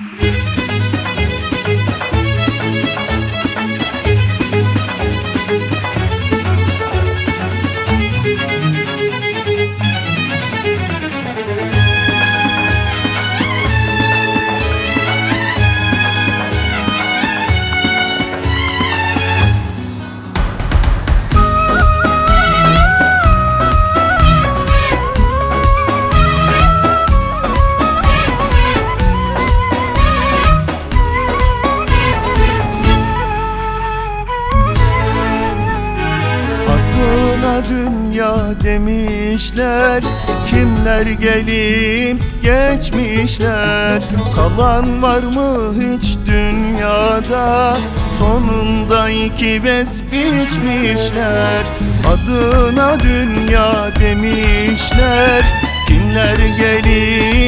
Adına dünya demişler. Kimler gelip geçmişler? Kalan var mı hiç dünyada? Sonunda iki bez biçmişler. Adına dünya demişler. Kimler gelip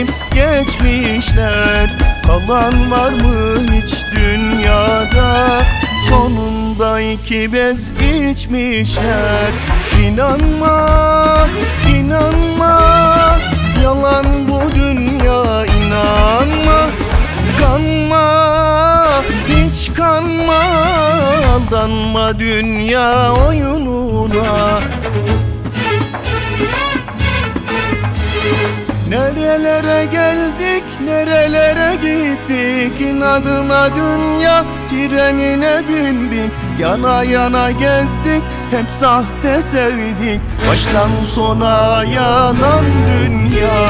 Kalan var mı hiç dünyada? Sonunda iki bez içmişler. İnanma, inanma. Yalan bu dünya inanma. Kanma, hiç kanma. Aldanma dünya oyununa. Nerelere geldik, nerelere gittik? İnadına dünya trenine bindik. Yana yana gezdik, hep sahte sevdik. Baştan sona yalan dünya.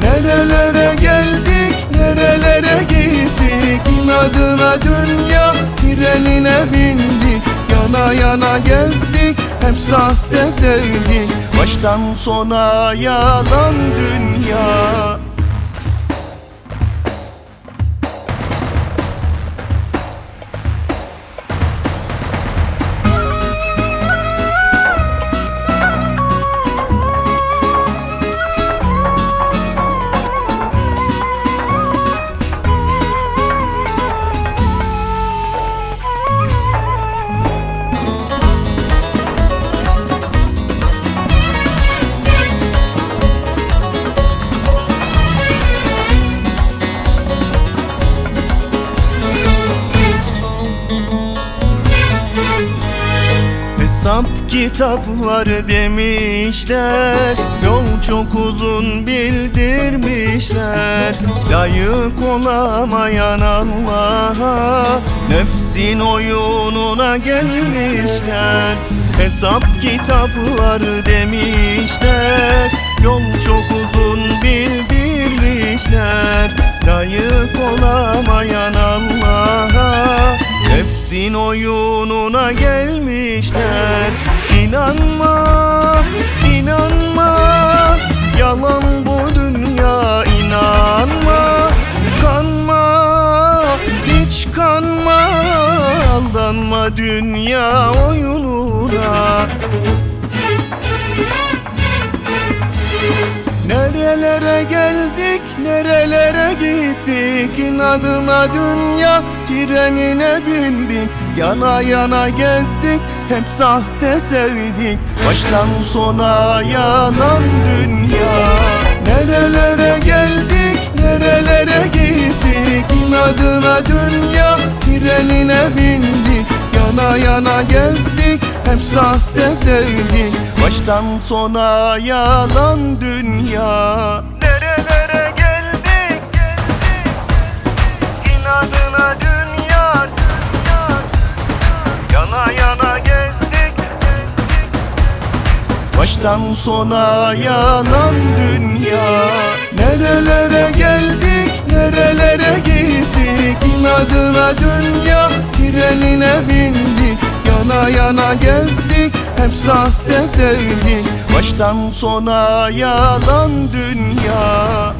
Nerelere geldik, nerelere gittik? İnadına dünya trenine bindik. Yana yana gezdik, hep sahte sevdik. Baştan sona yalan dünya Hesap kitaplar demişler Yol çok uzun bildirmişler. Layık olamayan Allah'a Nefsin oyununa gelmişler. Hesap kitaplar demişler Yol çok uzun bildirmişler Nefsin oyununa gelmişler. İnanma, inanma. Yalan bu dünya inanma. Kanma, hiç kanma. Aldanma dünya oyununa. Nerelere geldik, nerelere gittik? İnadına dünya trenine bindik. Yana yana gezdik, hep sahte sevdik. Baştan sona yalan dünya. Nerelere geldik, nerelere gittik? İnadına dünya trenine bindik. Yana yana gezdik, hep sahte sevdik. Baştan sona yalan dünya Baştan sona yalan dünya. Nerelere geldik, nerelere gittik? İnadına dünya trenine bindik. Yana yana gezdik, hep sahte sevdik Baştan sona yalan dünya